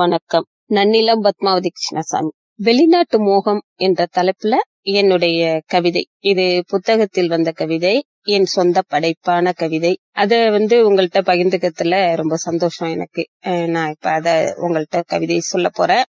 வணக்கம். நன்னிலம் பத்மாவதி கிருஷ்ணசாமி வெளிநாட்டு மோகம் என்ற தலைப்புல என்னுடைய கவிதை. இது புத்தகத்தில் வந்த கவிதை என் சொந்த படைப்பான கவிதை. அத வந்து உங்கள்கிட்ட பகிர்ந்துக்கிறதுல ரொம்ப சந்தோஷம் எனக்கு. நான் இப்ப அத உங்கள்கிட்ட கவிதை சொல்ல போறேன்.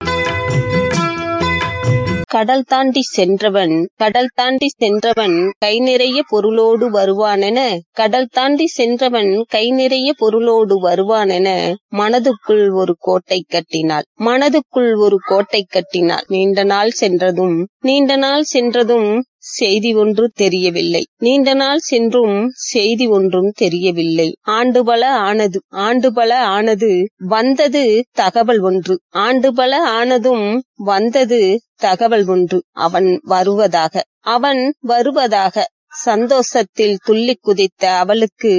கடல் தாண்டி சென்றவன் கடல் தாண்டி சென்றவன் கை நிறைய பொருளோடு வருவானென கடல் தாண்டி சென்றவன் கை நிறைய பொருளோடு வருவானென மனதுக்குள் ஒரு கோட்டை கட்டினாள். மனதுக்குள் ஒரு கோட்டை கட்டினாள். நீண்ட நாள் சென்றதும் நீண்ட நாள் சென்றதும் செய்தி ஒன்று தெரியவில்லை. நீண்ட நாள் சென்றும் செய்தி ஒன்றும் தெரியவில்லை. ஆண்டு பல ஆனது ஆண்டு பல ஆனது வந்தது தகவல் ஒன்று. ஆண்டு பல ஆனதும் வந்தது தகவல் ஒன்று. அவன் வருவதாக அவன் வருவதாக சந்தோஷத்தில் துள்ளி குதித்த அவளுக்கு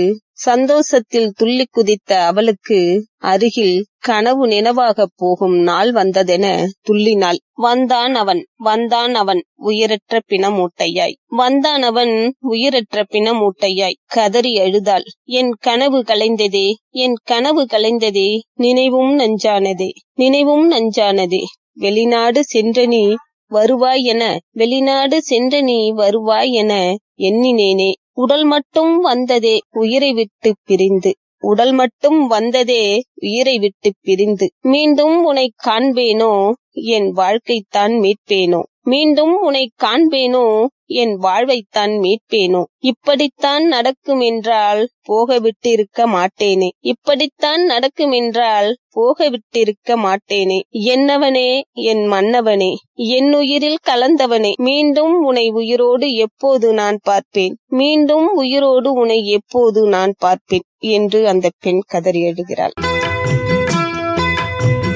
சந்தோஷத்தில் துள்ளி குதித்த அவளுக்கு அருகில் கனவு நினவாகப் போகும் நாள் வந்ததென துள்ளினாள். வந்தான் அவன் வந்தான் அவன் உயிரற்ற பிணமூட்டையாய். வந்தான் அவன் உயிரற்ற பிணமூட்டையாய் கதறி அழுதாள். என் கனவு கலைந்ததே என் கனவு கலைந்ததே நினைவும் நஞ்சானதே நினைவும் நஞ்சானதே. வெளிநாடு சென்ற நீ வருவாய் என வெளிநாடு சென்ற நீ வருவாய் என எண்ணினேனே. உடல் மட்டும் வந்ததே உயிரை விட்டு பிரிந்து. உடல் மட்டும் வந்ததே உயிரை விட்டு பிரிந்து. மீண்டும் உன்னை காண்பேனோ? என் வாழ்க்கைத்தான் மீட்பேனோ? மீண்டும் உன்னை காண்பேனோ? என் வாழ்வைத்தான் மீட்பேனோ? இப்படித்தான் நடக்கும் என்றால் போக விட்டிருக்க மாட்டேனே. இப்படித்தான் நடக்கும் என்றால் போக விட்டிருக்க மாட்டேனே. என்னவனே? என் மன்னவனே. என் உயிரில் கலந்தவனே. மீண்டும் உன்னை உயிரோடு எப்போது நான் பார்ப்பேன்? மீண்டும் உயிரோடு உன்னை எப்போது நான் பார்ப்பேன்? என்று அந்த பெண் கதறி எழுகிறாள்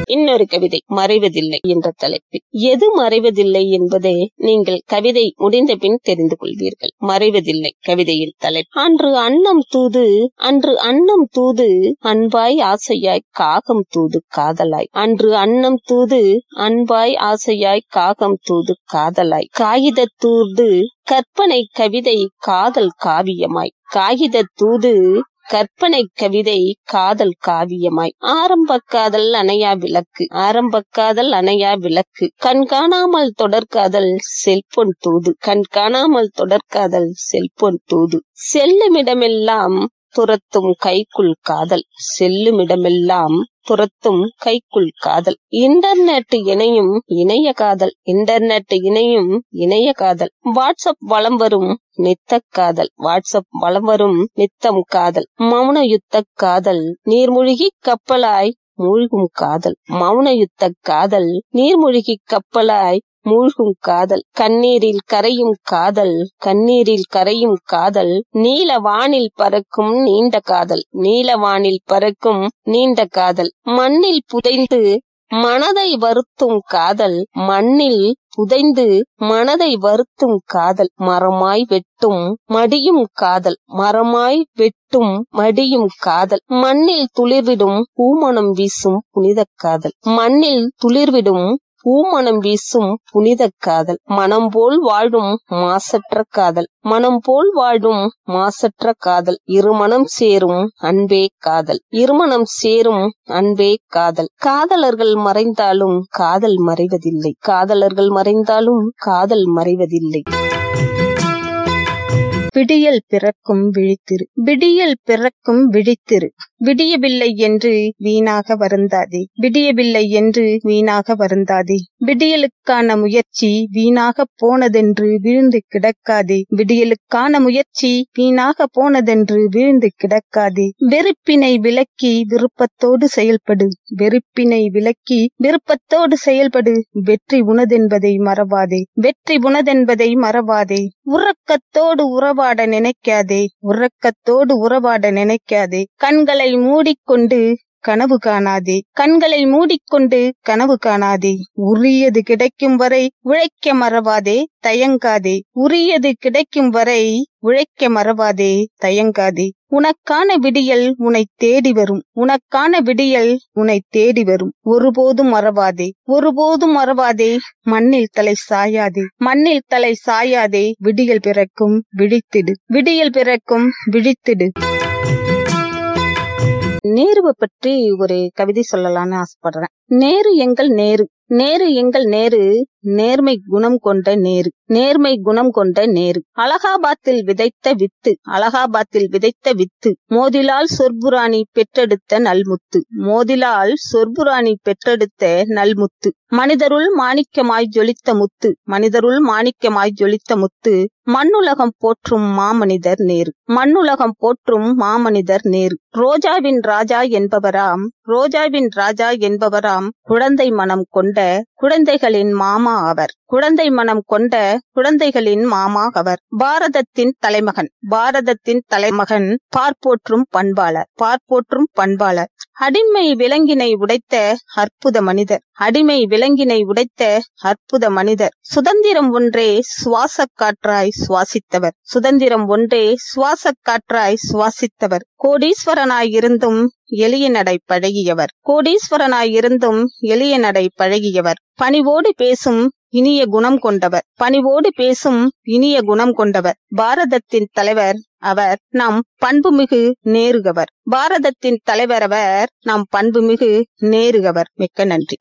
இன்னொரு கவிதை மறைவதில்லை என்ற தலைப்பில். எது மறைவதில்லை என்பதை நீங்கள் கவிதை முடிந்த பின் தெரிந்து கொள்வீர்கள். மறைவதில்லை கவிதையின் தலைப்பு. அன்று அன்னம் தூது அன்று அன்னம் தூது அன்பாய் ஆசையாய் காகம் தூது காதலாய். அன்று அன்னம் தூது அன்பாய் ஆசையாய் காகம் தூது காதலாய். காகித தூது கற்பனை கவிதை காதல் காவியமாய். காகித தூது கற்பனை கவிதை காதல் காவியமாய். ஆரம்ப காதல் அணையா விளக்கு ஆரம்ப காதல் அணையா விளக்கு. கண்காணாமல் தொடர்காதல் செல்பொன் தூது கண்காணாமல் தொடர்காதல் செல்பொன் தூது. செல்லுமிடமெல்லாம் துரத்தும் கைக்குள் காதல். செல்லுமிடமெல்லாம் துரத்தும் கைக்குள் காதல். இன்டர்நெட் இணையும் இணைய காதல். இன்டர்நெட் இணையும் இணைய காதல். வாட்ஸ்அப் வளம் வரும் நித்த காதல். வாட்ஸ்அப் வளம் வரும் நித்தம் காதல். மௌன யுத்த காதல். நீர்மூழ்கி கப்பலாய் மூழ்கும் காதல். மௌன யுத்த காதல். நீர்மூழ்கி கப்பலாய் மூழ்கும் காதல் கண்ணீரில் கரையும் காதல் கண்ணீரில் கரையும் காதல் நீல வானில் பறக்கும் நீண்ட காதல் நீல வானில் பறக்கும் நீண்ட காதல். மண்ணில் புதைந்து மனதை வருத்தும் காதல் மண்ணில் புதைந்து மனதை வருத்தும் காதல் மரமாய் வெட்டும் மடியும் காதல் மரமாய் வெட்டும் மடியும் காதல். மண்ணில் துளிர்விடும் பூமணம் வீசும் புனித காதல் மண்ணில் துளிர்விடும் பூமணம் வீசும் புனித காதல். மனம் போல் வாழும் மாசற்ற காதல். மனம் போல் வாழும் மாசற்ற காதல். இருமணம் சேரும் அன்பே காதல். இருமணம் சேரும் அன்பே காதல். காதலர்கள் மறைந்தாலும் காதல் மறைவதில்லை. காதலர்கள் மறைந்தாலும் காதல் மறைவதில்லை. விடியல் பிறக்கும் விழித்திரு. விடியல் பிறக்கும் விழித்திரு. விடியவில்லை என்று வீணாக வருந்தாதே. விடியவில்லை என்று வீணாக வருந்தாதே. விடியலுக்கான முயற்சி வீணாக போனதென்று வீழ்ந்து கிடக்காதே. விடியலுக்கான முயற்சி வீணாக போனதென்று வீழ்ந்து கிடக்காதே. வெறுப்பினை விலக்கி விருப்பத்தோடு செயல்படு. வெறுப்பினை விலக்கி விருப்பத்தோடு செயல்படு. வெற்றி உனதென்பதை மறவாதே. வெற்றி உனதென்பதை மறவாதே. உறக்கத்தோடு உறவாட நினைக்காதே உறக்கத்தோடு உறவாட நினைக்காதே. கண்களை மூடிக்கொண்டு கனவு காணாதே. கண்களை மூடிக்கொண்டு கனவு காணாதே. உரியது கிடைக்கும் வரை உழைக்க மறவாதே தயங்காதே. உரியது கிடைக்கும் வரை உழைக்க மறவாதே தயங்காதே. உனக்கான விடியல் உன்னை தேடி வரும். உனக்கான விடியல் உன்னை தேடி வரும். ஒருபோதும் மறவாதே. ஒருபோதும் மறவாதே. மண்ணில் தலை சாயாதே. மண்ணில் தலை சாயாதே. விடியல் பிறக்கும் விழித்திடு. விடியல் பிறக்கும் விழித்திடு. நேருவை பற்றி ஒரு கவிதை சொல்லலாம்னு ஆசைப்படுறேன். நேரு எங்கள் நேரு. நேரு எங்கள் நேரு நேர்மை குணம் கொண்ட நேரு. நேர்மை குணம் கொண்ட நேரு. அலகாபாத்தில் விதைத்த வித்து அலகாபாத்தில் விதைத்த வித்து. மோதிலால் சொர்புராணி பெற்றெடுத்த நல்முத்து. மோதிலால் சொர்புராணி பெற்றெடுத்த நல்முத்து. மனிதருள் மாணிக்கமாய் ஜொலித்த முத்து. மனிதருள் மாணிக்கமாய் ஜொலித்த முத்து. மண்ணுலகம் போற்றும் மாமனிதர் நேரு. மண்ணுலகம் போற்றும் மாமனிதர் நேரு. ரோஜாவின் ராஜா என்பவராம். ரோஜாவின் ராஜா என்பவராம். குழந்தை மனம் கொண்ட குழந்தைகளின் மாமா அவர். குழந்தை மனம் கொண்ட குழந்தைகளின் மாமா அவர். பாரதத்தின் தலைமகன். பாரதத்தின் தலைமகன் பார்ப்போற்றும் பண்பாளர். பார்ப்போற்றும் பண்பாளர். அடிமை விலங்கினை உடைத்த அற்புத மனிதர். அடிமை விலங்கினை உடைத்த அற்புத மனிதர். சுதந்திரம் ஒன்றே சுவாச காற்றாய் சுவாசித்தவர். சுதந்திரம் ஒன்றே சுவாச காற்றாய் சுவாசித்தவர். கோடீஸ்வரனாய் இருந்தும் எளிய நடை பழகியவர். கோடீஸ்வரனாய் இருந்தும் எளிய நடை பழகியவர். பணிவோடு பேசும் இனிய குணம் கொண்டவர். பணிவோடு பேசும் இனிய குணம் கொண்டவர். பாரதத்தின் தலைவர் அவர் நம் பண்புமிகு நேருகவர். பாரதத்தின் தலைவர் அவர் நம் பண்புமிகு நேருகவர். மிக்க நன்றி.